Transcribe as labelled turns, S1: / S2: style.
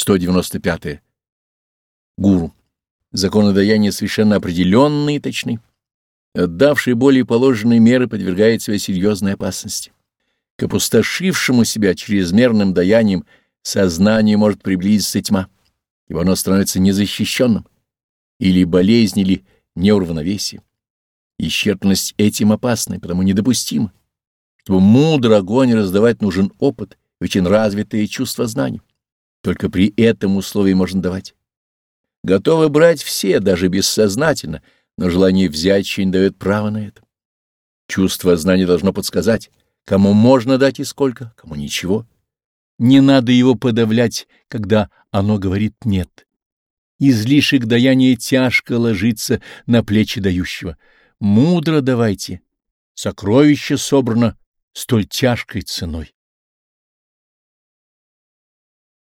S1: 195. -е. Гуру. Законы даяния совершенно определенные и точны. Отдавший более положенные меры подвергает себя серьезной опасности. К опустошившему себя чрезмерным даянием сознание может приблизиться тьма, ибо оно становится незащищенным, или болезнь, или неуравновесие. Исчерпанность этим опасна, потому недопустима. Чтобы мудро огонь раздавать, нужен опыт, очень развитое чувство знаний. Только при этом условии можно давать. Готовы брать все, даже бессознательно, но желание взять еще не дает права на это. Чувство знания должно подсказать, кому можно дать и сколько, кому ничего. Не надо его подавлять, когда оно говорит «нет». Излишек даяния тяжко ложится на плечи дающего. Мудро давайте. Сокровище собрано столь тяжкой ценой.